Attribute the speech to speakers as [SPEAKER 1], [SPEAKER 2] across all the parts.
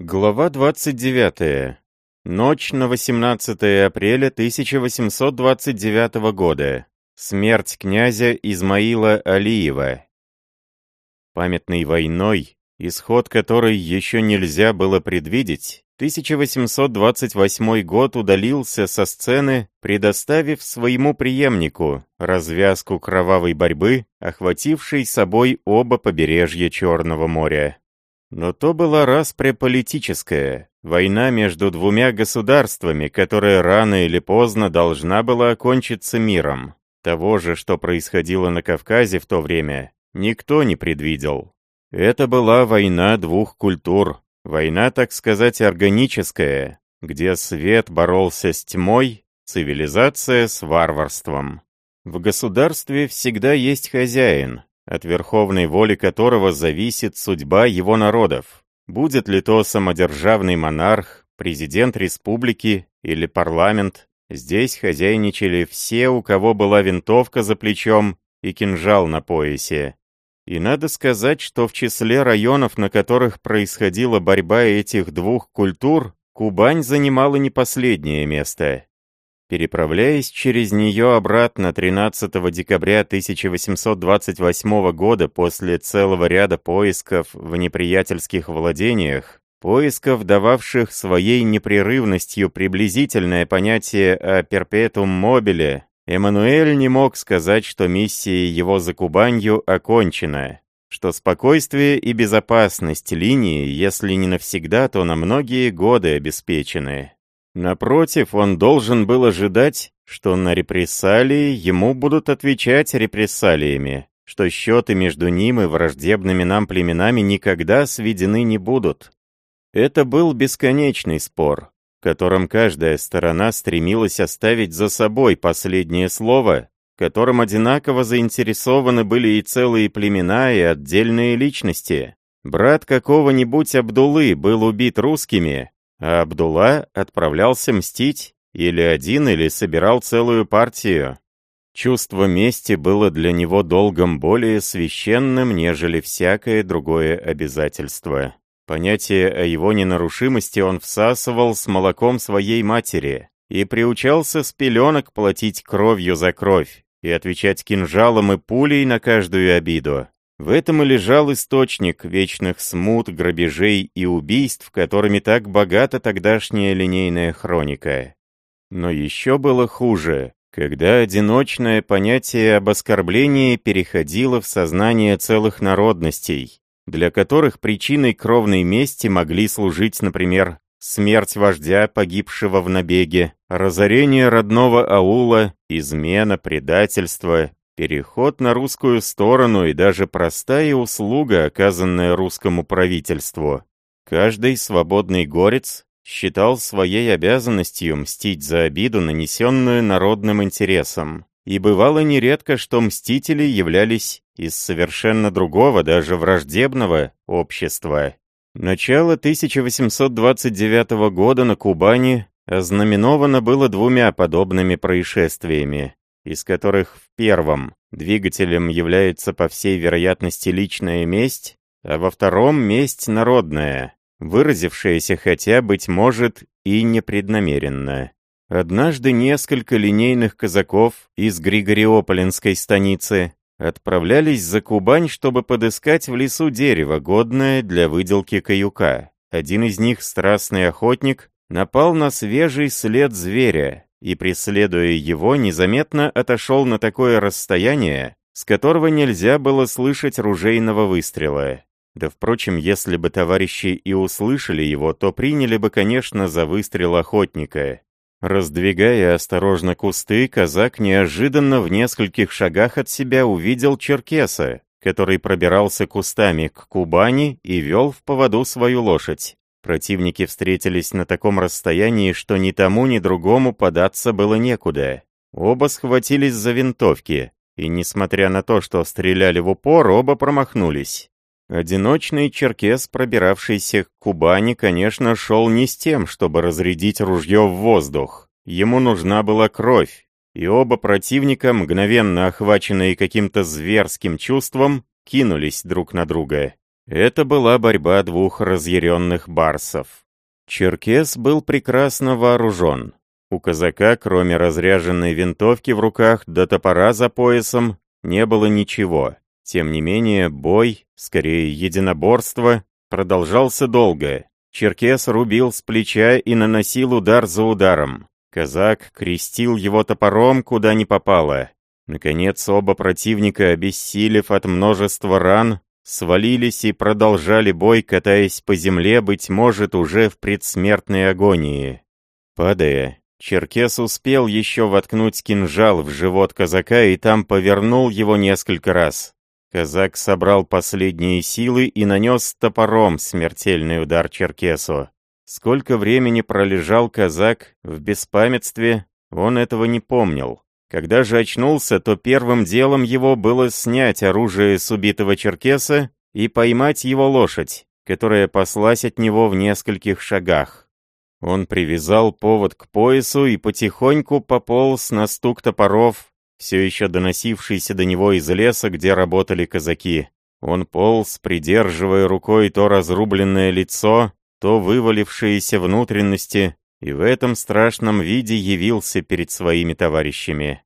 [SPEAKER 1] Глава 29. Ночь на 18 апреля 1829 года. Смерть князя Измаила Алиева. Памятной войной, исход которой еще нельзя было предвидеть, 1828 год удалился со сцены, предоставив своему преемнику развязку кровавой борьбы, охватившей собой оба побережья Черного моря. Но то была распря политическая, война между двумя государствами, которая рано или поздно должна была окончиться миром. Того же, что происходило на Кавказе в то время, никто не предвидел. Это была война двух культур, война, так сказать, органическая, где свет боролся с тьмой, цивилизация с варварством. В государстве всегда есть хозяин, от верховной воли которого зависит судьба его народов. Будет ли то самодержавный монарх, президент республики или парламент, здесь хозяйничали все, у кого была винтовка за плечом и кинжал на поясе. И надо сказать, что в числе районов, на которых происходила борьба этих двух культур, Кубань занимала не последнее место. Переправляясь через нее обратно 13 декабря 1828 года после целого ряда поисков в неприятельских владениях, поисков, дававших своей непрерывностью приблизительное понятие о перпетум мобиле, Эммануэль не мог сказать, что миссия его за Кубанью окончена, что спокойствие и безопасность линии, если не навсегда, то на многие годы обеспечены. Напротив, он должен был ожидать, что на репрессалии ему будут отвечать репрессалиями, что счеты между ним и враждебными нам племенами никогда сведены не будут. Это был бесконечный спор, в котором каждая сторона стремилась оставить за собой последнее слово, которым одинаково заинтересованы были и целые племена, и отдельные личности. Брат какого-нибудь Абдулы был убит русскими, а Абдулла отправлялся мстить или один, или собирал целую партию. Чувство мести было для него долгом более священным, нежели всякое другое обязательство. Понятие о его ненарушимости он всасывал с молоком своей матери и приучался с пеленок платить кровью за кровь и отвечать кинжалом и пулей на каждую обиду. В этом и лежал источник вечных смут, грабежей и убийств, которыми так богата тогдашняя линейная хроника. Но еще было хуже, когда одиночное понятие об оскорблении переходило в сознание целых народностей, для которых причиной кровной мести могли служить, например, смерть вождя, погибшего в набеге, разорение родного аула, измена, предательство, Переход на русскую сторону и даже простая услуга, оказанная русскому правительству. Каждый свободный горец считал своей обязанностью мстить за обиду, нанесенную народным интересом. И бывало нередко, что мстители являлись из совершенно другого, даже враждебного общества. Начало 1829 года на Кубани ознаменовано было двумя подобными происшествиями из которых в первом двигателем является по всей вероятности личная месть, а во втором месть народная, выразившаяся хотя, быть может, и непреднамеренно. Однажды несколько линейных казаков из Григориополинской станицы отправлялись за Кубань, чтобы подыскать в лесу дерево, годное для выделки каюка. Один из них, страстный охотник, напал на свежий след зверя, и, преследуя его, незаметно отошел на такое расстояние, с которого нельзя было слышать ружейного выстрела. Да, впрочем, если бы товарищи и услышали его, то приняли бы, конечно, за выстрел охотника. Раздвигая осторожно кусты, казак неожиданно в нескольких шагах от себя увидел черкеса, который пробирался кустами к Кубани и вел в поводу свою лошадь. Противники встретились на таком расстоянии, что ни тому, ни другому податься было некуда. Оба схватились за винтовки, и, несмотря на то, что стреляли в упор, оба промахнулись. Одиночный черкес, пробиравшийся к Кубани, конечно, шел не с тем, чтобы разрядить ружье в воздух. Ему нужна была кровь, и оба противника, мгновенно охваченные каким-то зверским чувством, кинулись друг на друга. Это была борьба двух разъяренных барсов. Черкес был прекрасно вооружен. У казака, кроме разряженной винтовки в руках до топора за поясом, не было ничего. Тем не менее, бой, скорее единоборство, продолжался долго. Черкес рубил с плеча и наносил удар за ударом. Казак крестил его топором, куда ни попало. Наконец, оба противника, обессилев от множества ран, свалились и продолжали бой, катаясь по земле, быть может, уже в предсмертной агонии. Падая, Черкес успел еще воткнуть кинжал в живот казака и там повернул его несколько раз. Казак собрал последние силы и нанес топором смертельный удар Черкесу. Сколько времени пролежал казак в беспамятстве, он этого не помнил. Когда же очнулся, то первым делом его было снять оружие с убитого черкеса и поймать его лошадь, которая паслась от него в нескольких шагах. Он привязал повод к поясу и потихоньку пополз на стук топоров, все еще доносившийся до него из леса, где работали казаки. Он полз, придерживая рукой то разрубленное лицо, то вывалившиеся внутренности, и в этом страшном виде явился перед своими товарищами.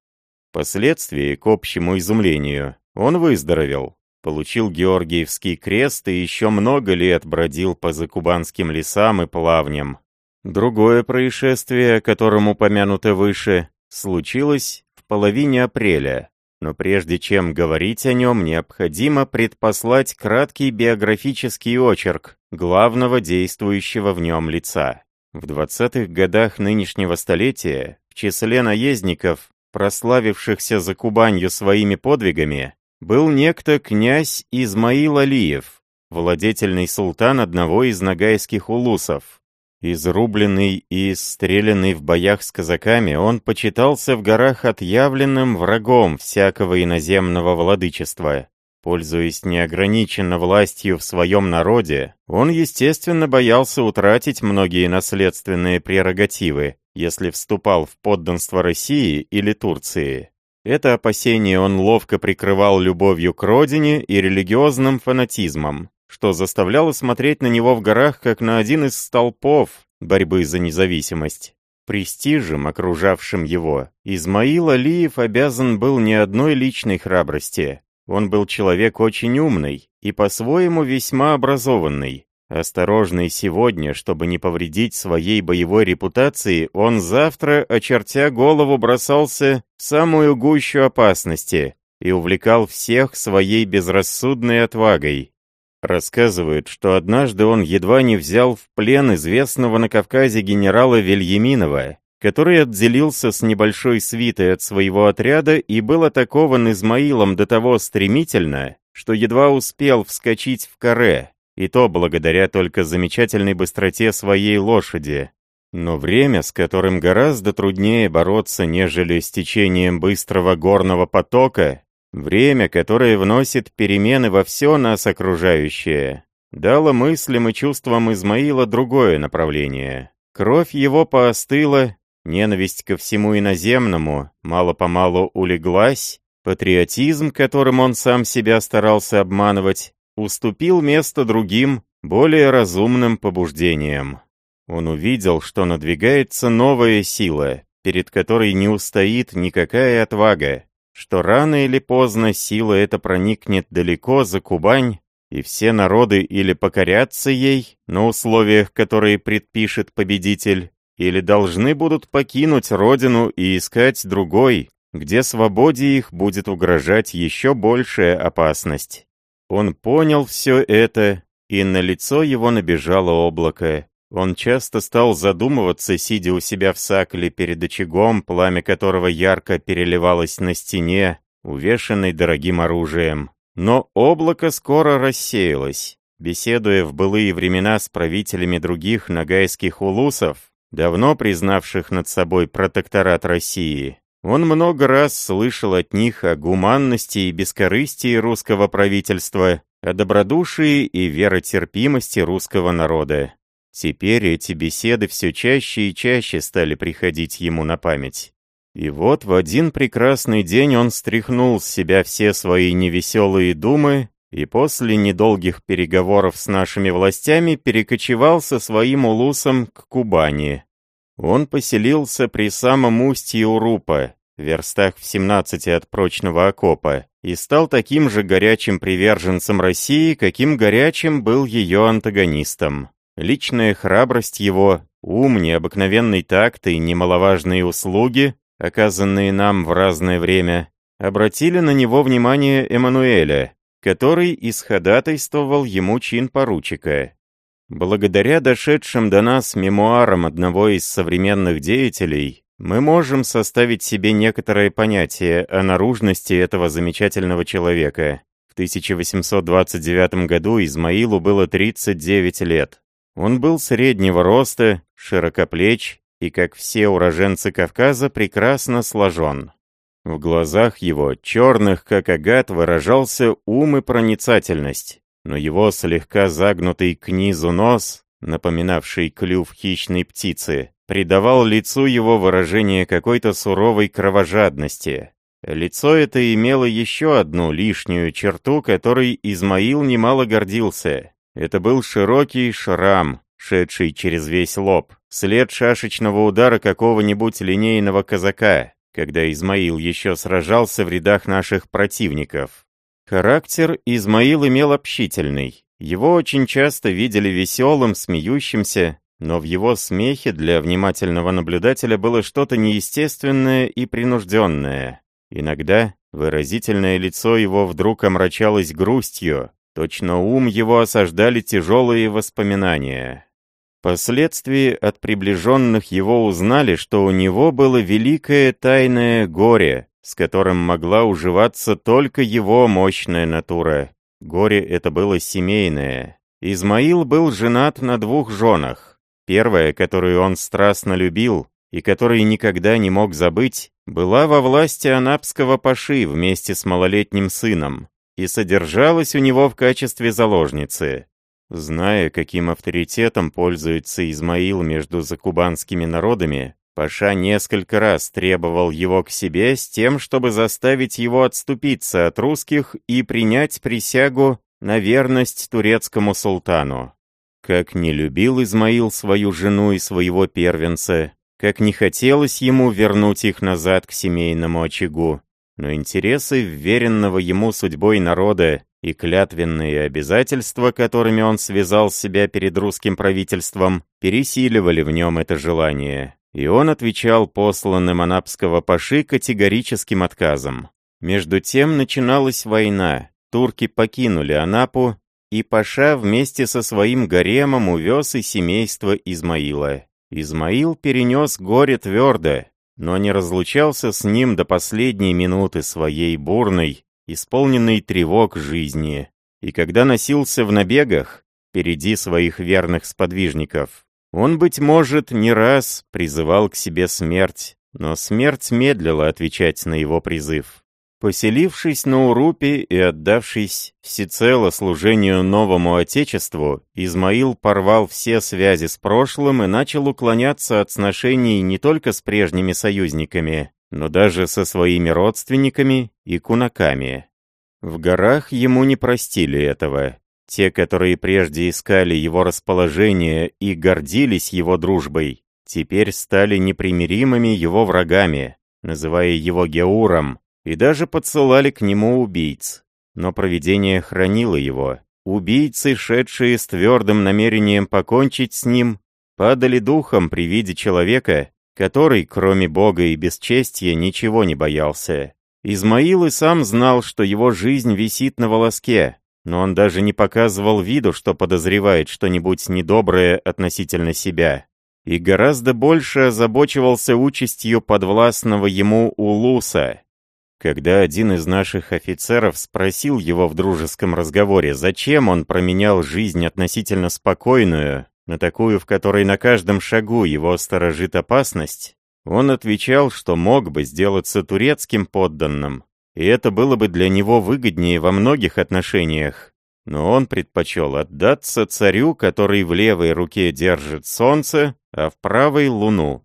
[SPEAKER 1] Впоследствии, к общему изумлению, он выздоровел, получил Георгиевский крест и еще много лет бродил по закубанским лесам и плавням. Другое происшествие, о котором упомянуто выше, случилось в половине апреля, но прежде чем говорить о нем, необходимо предпослать краткий биографический очерк главного действующего в нем лица. В 20-х годах нынешнего столетия в числе наездников, прославившихся за Кубанью своими подвигами, был некто князь Измаил Алиев, владетельный султан одного из нагайских улусов. Изрубленный и стрелянный в боях с казаками, он почитался в горах отъявленным врагом всякого иноземного владычества. Пользуясь неограниченно властью в своем народе, он, естественно, боялся утратить многие наследственные прерогативы, если вступал в подданство России или Турции. Это опасение он ловко прикрывал любовью к родине и религиозным фанатизмом, что заставляло смотреть на него в горах как на один из столпов борьбы за независимость. Престижем, окружавшим его, Измаил Алиев обязан был не одной личной храбрости, он был человек очень умный и по-своему весьма образованный. Осторожный сегодня, чтобы не повредить своей боевой репутации, он завтра, очертя голову, бросался в самую гущу опасности и увлекал всех своей безрассудной отвагой. Рассказывают, что однажды он едва не взял в плен известного на Кавказе генерала Вильяминова, который отделился с небольшой свитой от своего отряда и был атакован Измаилом до того стремительно, что едва успел вскочить в каре, и то благодаря только замечательной быстроте своей лошади. Но время, с которым гораздо труднее бороться, нежели с течением быстрого горного потока, время, которое вносит перемены во все нас окружающее, дало мыслям и чувствам Измаила другое направление. Кровь его поостыла, Ненависть ко всему иноземному мало-помалу улеглась, патриотизм, которым он сам себя старался обманывать, уступил место другим, более разумным побуждениям. Он увидел, что надвигается новая сила, перед которой не устоит никакая отвага, что рано или поздно сила эта проникнет далеко за Кубань, и все народы или покорятся ей на условиях, которые предпишет победитель, или должны будут покинуть родину и искать другой, где свободе их будет угрожать еще большая опасность. Он понял все это, и на лицо его набежало облако. Он часто стал задумываться, сидя у себя в сакле перед очагом, пламя которого ярко переливалось на стене, увешанной дорогим оружием. Но облако скоро рассеялось. Беседуя в былые времена с правителями других нагайских улусов, давно признавших над собой протекторат России, он много раз слышал от них о гуманности и бескорыстии русского правительства, о добродушии и веротерпимости русского народа. Теперь эти беседы все чаще и чаще стали приходить ему на память. И вот в один прекрасный день он стряхнул с себя все свои невеселые думы и после недолгих переговоров с нашими властями перекочевал со своим улусом к Кубани. Он поселился при самом устье Урупа, верстах в 17 от прочного окопа, и стал таким же горячим приверженцем России, каким горячим был ее антагонистом. Личная храбрость его, ум, необыкновенный такт и немаловажные услуги, оказанные нам в разное время, обратили на него внимание Эммануэля, который исходатайствовал ему чин поручика. Благодаря дошедшим до нас мемуарам одного из современных деятелей, мы можем составить себе некоторое понятие о наружности этого замечательного человека. В 1829 году Измаилу было 39 лет. Он был среднего роста, широкоплеч и, как все уроженцы Кавказа, прекрасно сложен. В глазах его, черных как агат, выражался ум и проницательность, но его слегка загнутый к низу нос, напоминавший клюв хищной птицы, придавал лицу его выражение какой-то суровой кровожадности. Лицо это имело еще одну лишнюю черту, которой Измаил немало гордился. Это был широкий шрам, шедший через весь лоб, след шашечного удара какого-нибудь линейного казака, когда Измаил еще сражался в рядах наших противников. Характер Измаил имел общительный. Его очень часто видели веселым, смеющимся, но в его смехе для внимательного наблюдателя было что-то неестественное и принужденное. Иногда выразительное лицо его вдруг омрачалось грустью, точно ум его осаждали тяжелые воспоминания. Впоследствии от приближенных его узнали, что у него было великое тайное горе, с которым могла уживаться только его мощная натура. Горе это было семейное. Измаил был женат на двух женах. Первая, которую он страстно любил и которой никогда не мог забыть, была во власти анапского паши вместе с малолетним сыном и содержалась у него в качестве заложницы. Зная, каким авторитетом пользуется Измаил между закубанскими народами, Паша несколько раз требовал его к себе с тем, чтобы заставить его отступиться от русских и принять присягу на верность турецкому султану. Как не любил Измаил свою жену и своего первенца, как не хотелось ему вернуть их назад к семейному очагу, но интересы вверенного ему судьбой народа и клятвенные обязательства, которыми он связал себя перед русским правительством, пересиливали в нем это желание, и он отвечал посланным анапского паши категорическим отказом. Между тем начиналась война, турки покинули Анапу, и паша вместе со своим гаремом увез и семейство Измаила. Измаил перенес горе твердо, но не разлучался с ним до последней минуты своей бурной, исполненный тревог жизни, и когда носился в набегах, впереди своих верных сподвижников, он, быть может, не раз призывал к себе смерть, но смерть медлила отвечать на его призыв. Поселившись на Урупе и отдавшись всецело служению новому Отечеству, Измаил порвал все связи с прошлым и начал уклоняться от сношений не только с прежними союзниками, но даже со своими родственниками и кунаками. В горах ему не простили этого. Те, которые прежде искали его расположение и гордились его дружбой, теперь стали непримиримыми его врагами, называя его Геуром, и даже подсылали к нему убийц. Но провидение хранило его. Убийцы, шедшие с твердым намерением покончить с ним, падали духом при виде человека, который, кроме Бога и бесчестия, ничего не боялся. Измаил и сам знал, что его жизнь висит на волоске, но он даже не показывал виду, что подозревает что-нибудь недоброе относительно себя. И гораздо больше озабочивался участью подвластного ему Улуса. Когда один из наших офицеров спросил его в дружеском разговоре, зачем он променял жизнь относительно спокойную на такую, в которой на каждом шагу его сторожит опасность, он отвечал, что мог бы сделаться турецким подданным, и это было бы для него выгоднее во многих отношениях. Но он предпочел отдаться царю, который в левой руке держит солнце, а в правой — луну.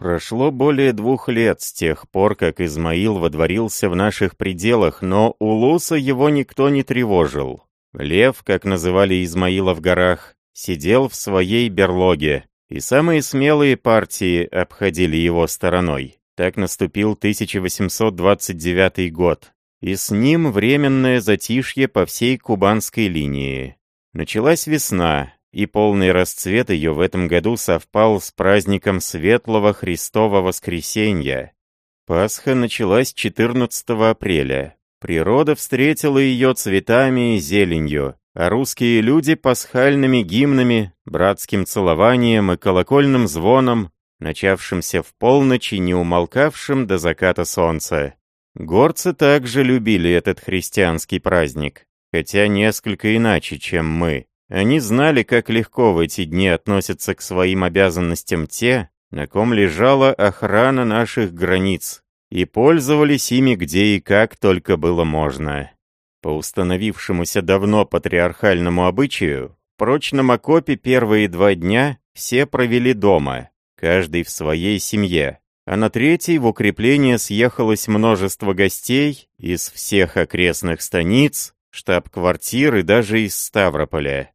[SPEAKER 1] Прошло более двух лет с тех пор, как Измаил водворился в наших пределах, но у Луса его никто не тревожил. Лев, как называли Измаила в горах, сидел в своей берлоге, и самые смелые партии обходили его стороной. Так наступил 1829 год, и с ним временное затишье по всей кубанской линии. Началась весна, и полный расцвет ее в этом году совпал с праздником Светлого Христова Воскресенья. Пасха началась 14 апреля. Природа встретила ее цветами и зеленью, а русские люди пасхальными гимнами, братским целованием и колокольным звоном, начавшимся в полночь и не умолкавшим до заката солнца. Горцы также любили этот христианский праздник, хотя несколько иначе, чем мы. Они знали, как легко в эти дни относятся к своим обязанностям те, на ком лежала охрана наших границ, и пользовались ими где и как только было можно. По установившемуся давно патриархальному обычаю, в прочном окопе первые два дня все провели дома, каждый в своей семье, а на третий в укрепление съехалось множество гостей из всех окрестных станиц, штаб-квартир и даже из Ставрополя.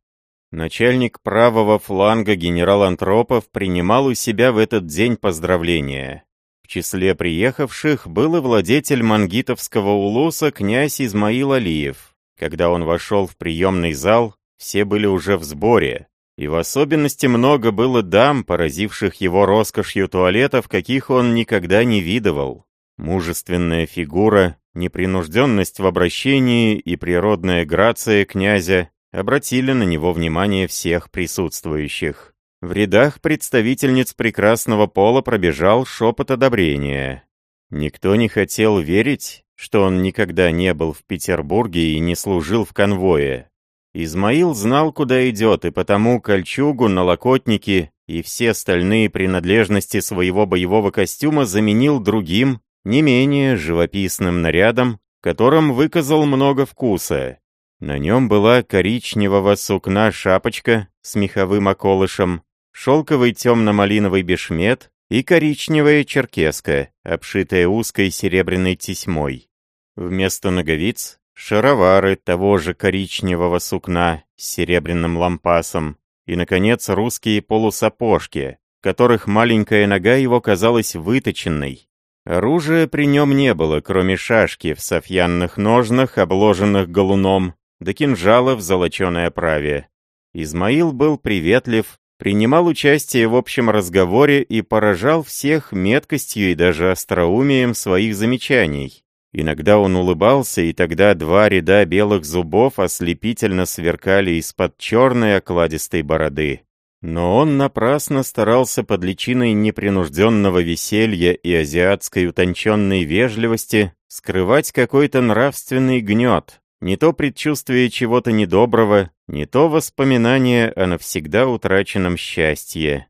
[SPEAKER 1] Начальник правого фланга генерал Антропов принимал у себя в этот день поздравления. В числе приехавших был и владетель мангитовского улуса князь Измаил Алиев. Когда он вошел в приемный зал, все были уже в сборе, и в особенности много было дам, поразивших его роскошью туалетов, каких он никогда не видывал. Мужественная фигура, непринужденность в обращении и природная грация князя обратили на него внимание всех присутствующих. В рядах представительниц прекрасного пола пробежал шепот одобрения. Никто не хотел верить, что он никогда не был в Петербурге и не служил в конвое. Измаил знал, куда идет, и потому кольчугу, налокотники и все остальные принадлежности своего боевого костюма заменил другим, не менее живописным нарядом, которым выказал много вкуса. На нем была коричневого сукна шапочка с меховым околышем, шелковый темно-малиновый бешмет и коричневая черкеска, обшитая узкой серебряной тесьмой. Вместо ноговиц — шаровары того же коричневого сукна с серебряным лампасом и, наконец, русские полусапожки, в которых маленькая нога его казалась выточенной. Оружия при нем не было, кроме шашки в софьянных ножнах, обложенных галуном, до кинжала в золоченой оправе. Измаил был приветлив, принимал участие в общем разговоре и поражал всех меткостью и даже остроумием своих замечаний. Иногда он улыбался, и тогда два ряда белых зубов ослепительно сверкали из-под черной окладистой бороды. Но он напрасно старался под личиной непринужденного веселья и азиатской утонченной вежливости скрывать какой-то нравственный гнет, не то предчувствие чего-то недоброго, не то воспоминание о навсегда утраченном счастье.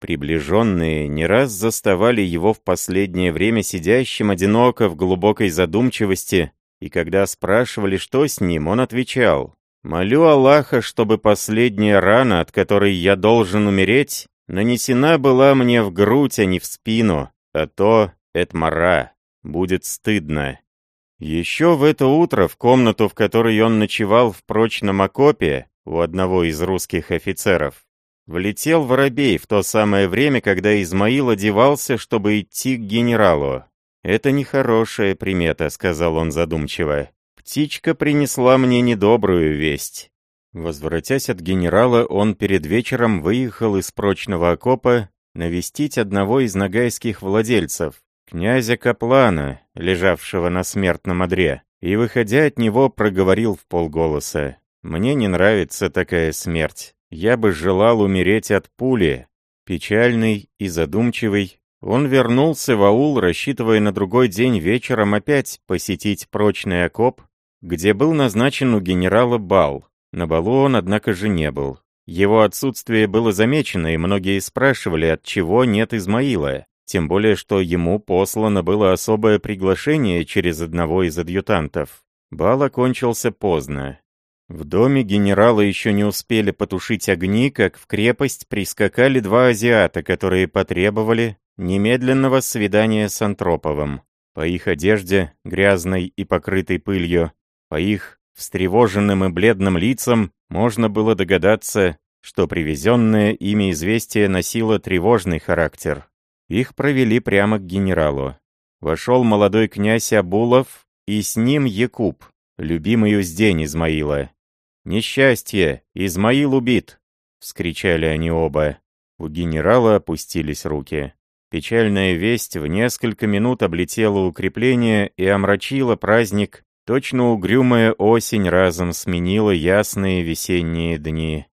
[SPEAKER 1] Приближенные не раз заставали его в последнее время сидящим одиноко в глубокой задумчивости, и когда спрашивали, что с ним, он отвечал, «Молю Аллаха, чтобы последняя рана, от которой я должен умереть, нанесена была мне в грудь, а не в спину, а то, этмара, будет стыдно». Еще в это утро в комнату, в которой он ночевал в прочном окопе у одного из русских офицеров, влетел воробей в то самое время, когда Измаил одевался, чтобы идти к генералу. «Это нехорошая примета», — сказал он задумчиво. «Птичка принесла мне недобрую весть». Возвратясь от генерала, он перед вечером выехал из прочного окопа навестить одного из нагайских владельцев, князя Каплана, лежавшего на смертном одре, и, выходя от него, проговорил в полголоса. «Мне не нравится такая смерть. Я бы желал умереть от пули». Печальный и задумчивый, он вернулся в аул, рассчитывая на другой день вечером опять посетить прочный окоп, где был назначен у генерала бал. На балу он, однако же, не был. Его отсутствие было замечено, и многие спрашивали, от чего нет Измаила. Тем более, что ему послано было особое приглашение через одного из адъютантов. Бал окончился поздно. В доме генерала еще не успели потушить огни, как в крепость прискакали два азиата, которые потребовали, немедленного свидания с Антроповым. По их одежде, грязной и покрытой пылью, по их встревоженным и бледным лицам можно было догадаться, что привезенное ими известие носило тревожный характер. Их провели прямо к генералу. Вошел молодой князь Абулов и с ним Якуб, любимый уздень Измаила. «Несчастье! Измаил убит!» — вскричали они оба. У генерала опустились руки. Печальная весть в несколько минут облетела укрепление и омрачила праздник, точно угрюмая осень разом сменила ясные весенние дни.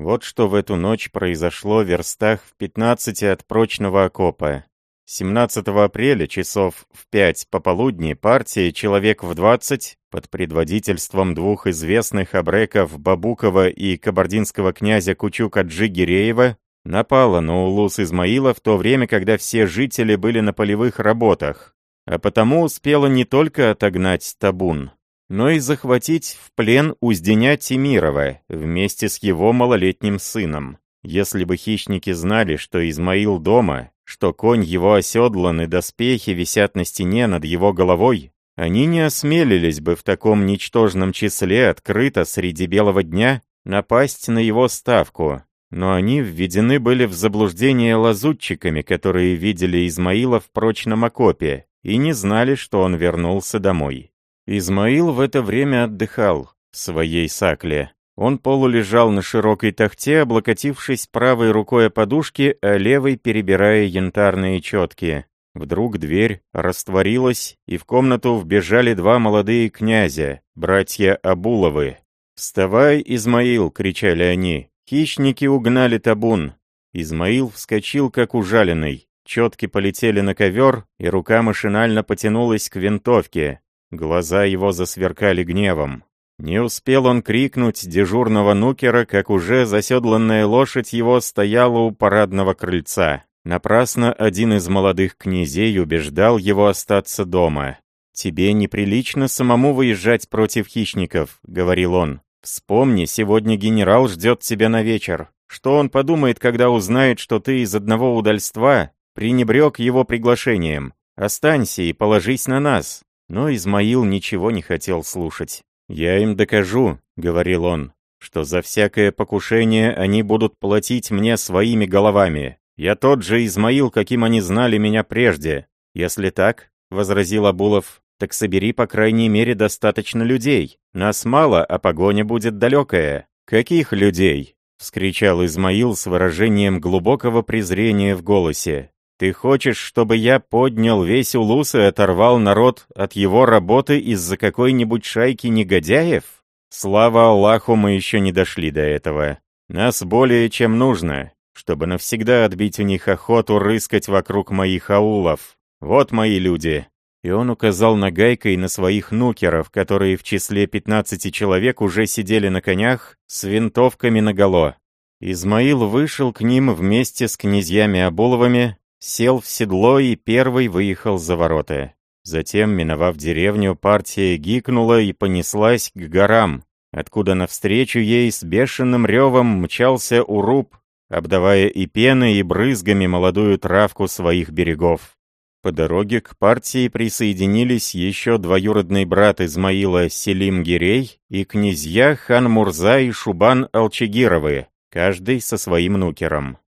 [SPEAKER 1] Вот что в эту ночь произошло в верстах в 15 от прочного окопа. 17 апреля часов в 5 пополудни партия «Человек в 20» под предводительством двух известных абреков Бабукова и кабардинского князя Кучука-Джи Гиреева напала на улус Измаила в то время, когда все жители были на полевых работах, а потому успела не только отогнать табун, но и захватить в плен Узденя Тимирова вместе с его малолетним сыном. Если бы хищники знали, что Измаил дома, что конь его оседлан и доспехи висят на стене над его головой, они не осмелились бы в таком ничтожном числе открыто среди белого дня напасть на его ставку, но они введены были в заблуждение лазутчиками, которые видели Измаила в прочном окопе и не знали, что он вернулся домой. Измаил в это время отдыхал в своей сакле. Он полулежал на широкой тахте, облокотившись правой рукой о подушке, а левой перебирая янтарные четки. Вдруг дверь растворилась, и в комнату вбежали два молодые князя, братья Абуловы. «Вставай, Измаил!» — кричали они. Хищники угнали табун. Измаил вскочил, как ужаленный. Четки полетели на ковер, и рука машинально потянулась к винтовке. Глаза его засверкали гневом. Не успел он крикнуть дежурного нукера, как уже заседланная лошадь его стояла у парадного крыльца. Напрасно один из молодых князей убеждал его остаться дома. «Тебе неприлично самому выезжать против хищников», — говорил он. «Вспомни, сегодня генерал ждет тебя на вечер. Что он подумает, когда узнает, что ты из одного удальства пренебрег его приглашением? Останься и положись на нас». Но Измаил ничего не хотел слушать. «Я им докажу», — говорил он, — «что за всякое покушение они будут платить мне своими головами. Я тот же Измаил, каким они знали меня прежде. Если так, — возразил Абулов, — так собери, по крайней мере, достаточно людей. Нас мало, а погоня будет далекая». «Каких людей?» — вскричал Измаил с выражением глубокого презрения в голосе. Ты хочешь, чтобы я поднял весь улус и оторвал народ от его работы из-за какой-нибудь шайки негодяев? Слава Аллаху, мы еще не дошли до этого. Нас более чем нужно, чтобы навсегда отбить у них охоту рыскать вокруг моих аулов. Вот мои люди». И он указал нагайкой на своих нукеров, которые в числе 15 человек уже сидели на конях с винтовками наголо. Измаил вышел к ним вместе с князьями Абуловыми, сел в седло и первый выехал за ворота. Затем, миновав деревню, партия гикнула и понеслась к горам, откуда навстречу ей с бешеным ревом мчался уруб, обдавая и пеной, и брызгами молодую травку своих берегов. По дороге к партии присоединились еще двоюродный брат Измаила Селим Гирей и князья хан Мурза и Шубан Алчегировы, каждый со своим нукером.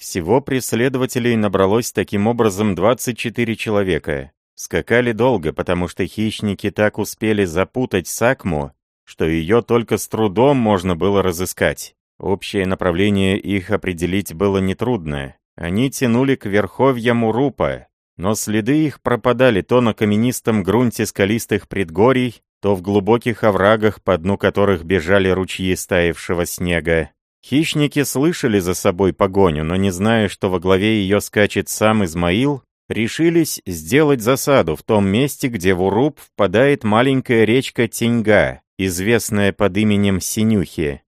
[SPEAKER 1] Всего преследователей набралось таким образом 24 человека. Скакали долго, потому что хищники так успели запутать Сакму, что ее только с трудом можно было разыскать. Общее направление их определить было нетрудно. Они тянули к верховьям Урупа, но следы их пропадали то на каменистом грунте скалистых предгорий, то в глубоких оврагах, по дну которых бежали ручьи стаившего снега. Хищники слышали за собой погоню, но не зная, что во главе ее скачет сам Измаил, решились сделать засаду в том месте, где в Уруб впадает маленькая речка Теньга, известная под именем Синюхи.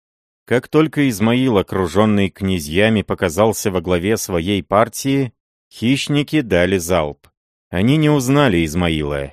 [SPEAKER 1] Как только Измаил, окруженный князьями, показался во главе своей партии, хищники дали залп. Они не узнали Измаила,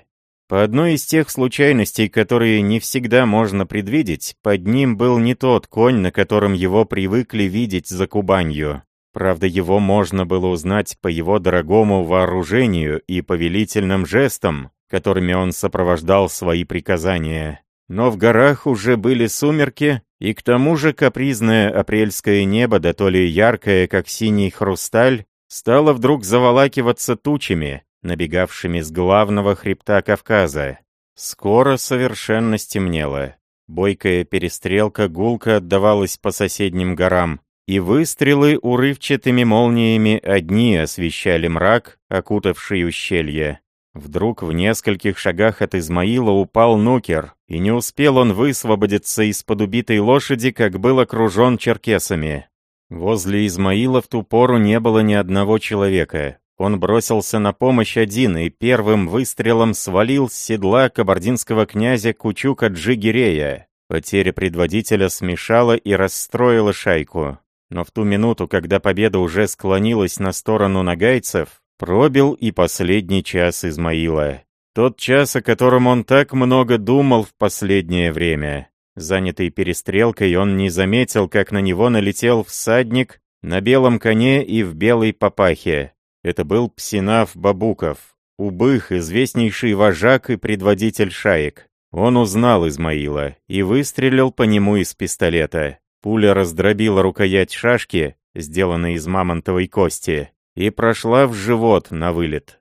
[SPEAKER 1] по одной из тех случайностей, которые не всегда можно предвидеть, под ним был не тот конь, на котором его привыкли видеть за Кубанью. Правда, его можно было узнать по его дорогому вооружению и повелительным жестам, которыми он сопровождал свои приказания. Но в горах уже были сумерки, и к тому же капризное апрельское небо, да то ли яркое, как синий хрусталь, стало вдруг заволакиваться тучами, набегавшими с главного хребта Кавказа. Скоро совершенно стемнело. Бойкая перестрелка гулко отдавалась по соседним горам, и выстрелы урывчатыми молниями одни освещали мрак, окутавший ущелье. Вдруг в нескольких шагах от Измаила упал нукер, и не успел он высвободиться из-под убитой лошади, как был окружен черкесами. Возле Измаила в ту пору не было ни одного человека. Он бросился на помощь один и первым выстрелом свалил с седла кабардинского князя Кучука Джигирея. Потеря предводителя смешала и расстроила шайку. Но в ту минуту, когда победа уже склонилась на сторону нагайцев, пробил и последний час Измаила. Тот час, о котором он так много думал в последнее время. Занятый перестрелкой, он не заметил, как на него налетел всадник на белом коне и в белой папахе. Это был Псинав Бабуков, убых, известнейший вожак и предводитель шаек. Он узнал Измаила и выстрелил по нему из пистолета. Пуля раздробила рукоять шашки, сделанной из мамонтовой кости, и прошла в живот на вылет.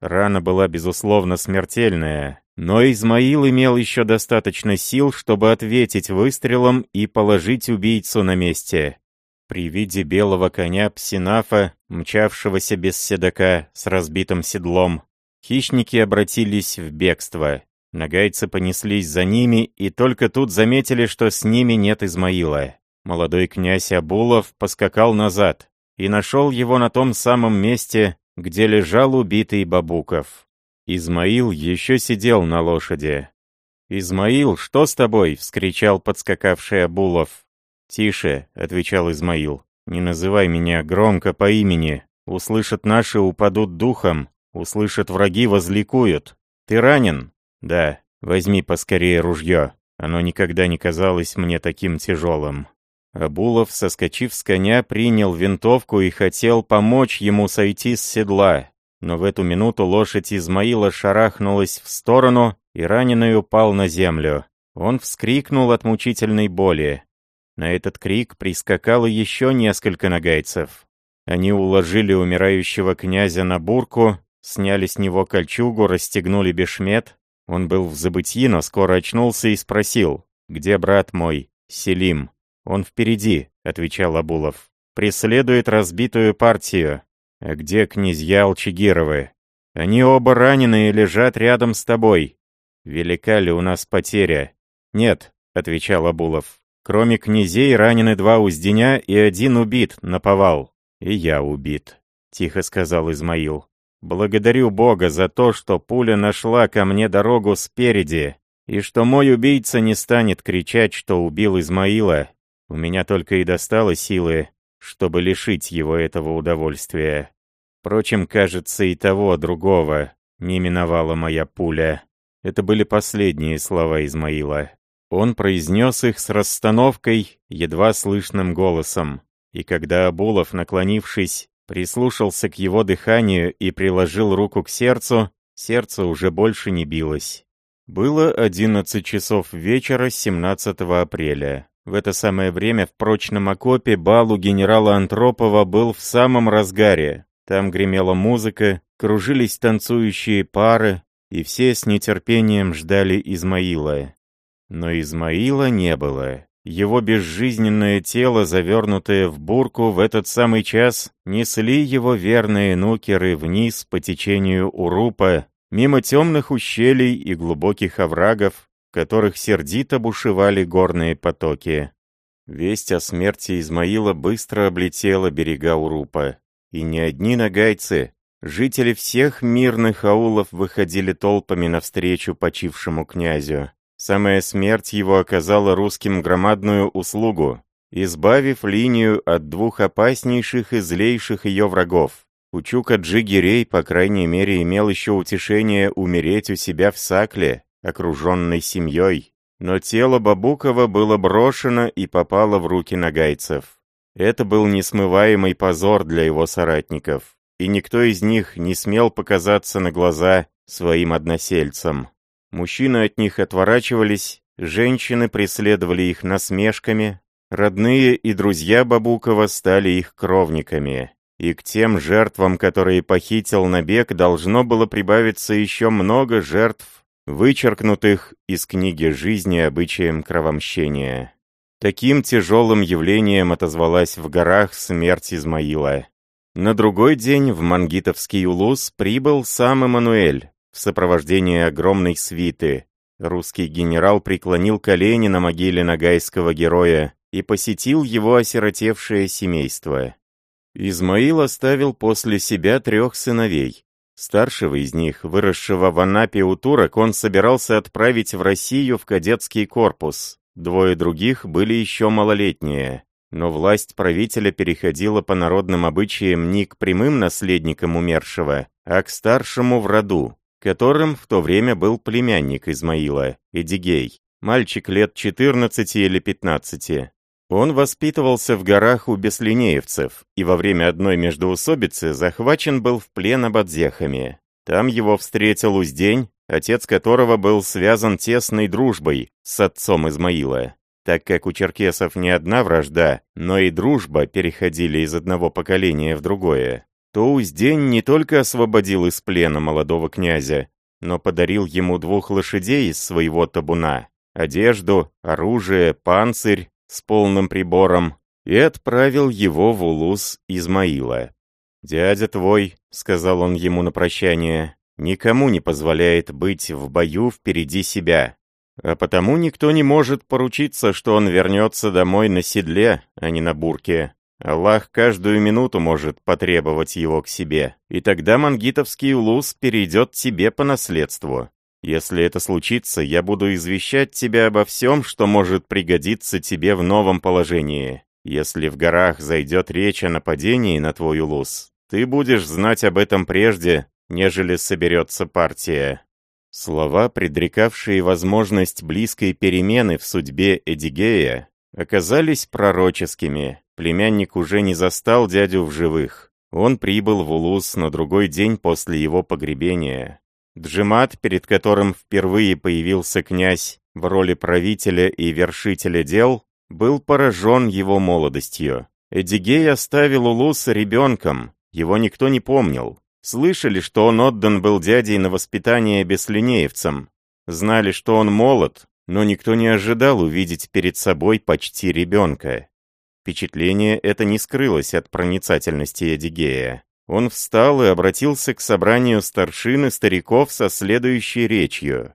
[SPEAKER 1] Рана была, безусловно, смертельная, но Измаил имел еще достаточно сил, чтобы ответить выстрелом и положить убийцу на месте. При виде белого коня Псинафа, мчавшегося без седока с разбитым седлом, хищники обратились в бегство. Нагайцы понеслись за ними и только тут заметили, что с ними нет Измаила. Молодой князь Абулов поскакал назад и нашел его на том самом месте, где лежал убитый Бабуков. Измаил еще сидел на лошади. «Измаил, что с тобой?» — вскричал подскакавший Абулов. «Тише», — отвечал Измаил, — «не называй меня громко по имени. Услышат наши, упадут духом, услышат враги, возликуют. Ты ранен?» «Да, возьми поскорее ружье. Оно никогда не казалось мне таким тяжелым». Абулов, соскочив с коня, принял винтовку и хотел помочь ему сойти с седла. Но в эту минуту лошадь Измаила шарахнулась в сторону, и раненый упал на землю. Он вскрикнул от мучительной боли. На этот крик прискакало еще несколько нагайцев. Они уложили умирающего князя на бурку, сняли с него кольчугу, расстегнули бешмет. Он был в забытии, но скоро очнулся и спросил, «Где брат мой, Селим?» «Он впереди», — отвечал Абулов. «Преследует разбитую партию. А где князья Алчигировы? Они оба ранены и лежат рядом с тобой. Велика ли у нас потеря?» «Нет», — отвечал Абулов. «Кроме князей ранены два узденя и один убит, наповал. И я убит», — тихо сказал Измаил. «Благодарю Бога за то, что пуля нашла ко мне дорогу спереди, и что мой убийца не станет кричать, что убил Измаила, у меня только и достало силы, чтобы лишить его этого удовольствия. Впрочем, кажется, и того другого не миновала моя пуля. Это были последние слова Измаила. Он произнес их с расстановкой, едва слышным голосом. И когда Абулов, наклонившись, прислушался к его дыханию и приложил руку к сердцу, сердце уже больше не билось. Было 11 часов вечера 17 апреля. В это самое время в прочном окопе бал у генерала Антропова был в самом разгаре. Там гремела музыка, кружились танцующие пары, и все с нетерпением ждали Измаила. Но Измаила не было. Его безжизненное тело, завернутое в бурку, в этот самый час несли его верные нукеры вниз по течению Урупа, мимо темных ущелий и глубоких оврагов, в которых сердито бушевали горные потоки. Весть о смерти Измаила быстро облетела берега Урупа. И не одни нагайцы, жители всех мирных аулов выходили толпами навстречу почившему князю. Самая смерть его оказала русским громадную услугу, избавив линию от двух опаснейших и злейших ее врагов. Учука Джигирей, по крайней мере, имел еще утешение умереть у себя в Сакле, окруженный семьей, но тело Бабукова было брошено и попало в руки нагайцев. Это был несмываемый позор для его соратников, и никто из них не смел показаться на глаза своим односельцам. Мужчины от них отворачивались, женщины преследовали их насмешками, родные и друзья Бабукова стали их кровниками. И к тем жертвам, которые похитил набег, должно было прибавиться еще много жертв, вычеркнутых из книги жизни обычаем кровомщения. Таким тяжелым явлением отозвалась в горах смерть Измаила. На другой день в Мангитовский улус прибыл сам Эммануэль в сопровождении огромной свиты. Русский генерал преклонил колени на могиле нагайского героя и посетил его осиротевшее семейство. Измаил оставил после себя трех сыновей. Старшего из них, выросшего в Анапе у турок, он собирался отправить в Россию в кадетский корпус. Двое других были еще малолетние. Но власть правителя переходила по народным обычаям не к прямым наследникам умершего, а к старшему в роду, которым в то время был племянник Измаила, Эдигей, мальчик лет 14 или 15. Он воспитывался в горах у беслинеевцев и во время одной междоусобицы захвачен был в плен абадзехами. Там его встретил Уздень, отец которого был связан тесной дружбой с отцом Измаила. Так как у черкесов не одна вражда, но и дружба переходили из одного поколения в другое, то Уздень не только освободил из плена молодого князя, но подарил ему двух лошадей из своего табуна, одежду, оружие, панцирь, с полным прибором и отправил его в улус Измаила. «Дядя твой», — сказал он ему на прощание, — «никому не позволяет быть в бою впереди себя, а потому никто не может поручиться, что он вернется домой на седле, а не на бурке. Аллах каждую минуту может потребовать его к себе, и тогда мангитовский улус перейдет тебе по наследству. Если это случится, я буду извещать тебя обо всем, что может пригодиться тебе в новом положении. Если в горах зайдет речь о нападении на твой улус, ты будешь знать об этом прежде, нежели соберется партия». Слова, предрекавшие возможность близкой перемены в судьбе Эдигея, оказались пророческими. Племянник уже не застал дядю в живых. Он прибыл в Улус на другой день после его погребения. Джимат, перед которым впервые появился князь в роли правителя и вершителя дел, был поражен его молодостью. Эдигей оставил Улуса ребенком, его никто не помнил. Слышали, что он отдан был дядей на воспитание беслинеевцам. Знали, что он молод, но никто не ожидал увидеть перед собой почти ребенка. Впечатление это не скрылось от проницательности Эдигея. Он встал и обратился к собранию старшин и стариков со следующей речью.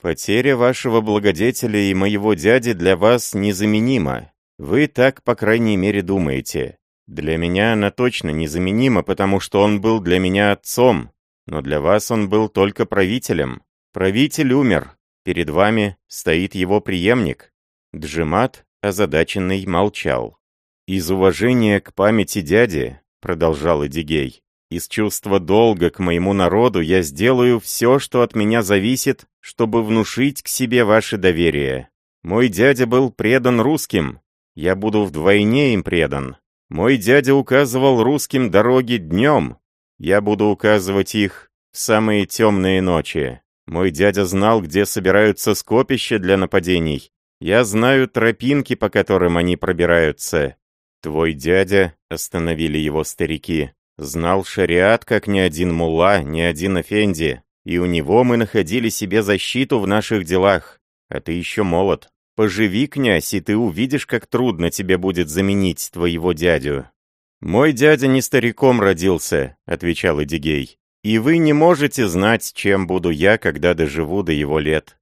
[SPEAKER 1] «Потеря вашего благодетеля и моего дяди для вас незаменима. Вы так, по крайней мере, думаете. Для меня она точно незаменима, потому что он был для меня отцом, но для вас он был только правителем. Правитель умер. Перед вами стоит его преемник». Джимат, озадаченный, молчал. Из уважения к памяти дяди продолжал Эдигей. «Из чувства долга к моему народу я сделаю все, что от меня зависит, чтобы внушить к себе ваше доверие. Мой дядя был предан русским, я буду вдвойне им предан. Мой дядя указывал русским дороги днем, я буду указывать их в самые темные ночи. Мой дядя знал, где собираются скопища для нападений. Я знаю тропинки, по которым они пробираются. «Твой дядя», — остановили его старики, — «знал шариат, как ни один мулла, ни один эфенди, и у него мы находили себе защиту в наших делах. А ты еще молод. Поживи, князь, и ты увидишь, как трудно тебе будет заменить твоего дядю». «Мой дядя не стариком родился», — отвечал Эдигей. «И вы не можете знать, чем буду я, когда доживу до его лет».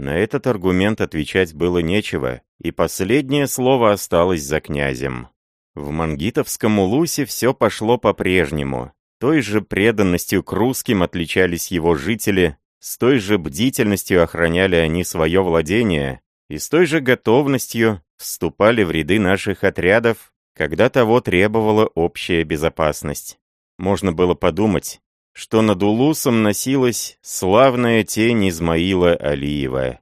[SPEAKER 1] На этот аргумент отвечать было нечего, и последнее слово осталось за князем. В Мангитовском улусе все пошло по-прежнему. Той же преданностью к русским отличались его жители, с той же бдительностью охраняли они свое владение, и с той же готовностью вступали в ряды наших отрядов, когда того требовала общая безопасность. Можно было подумать, что над Улусом носилась славная тень Измаила Алиева.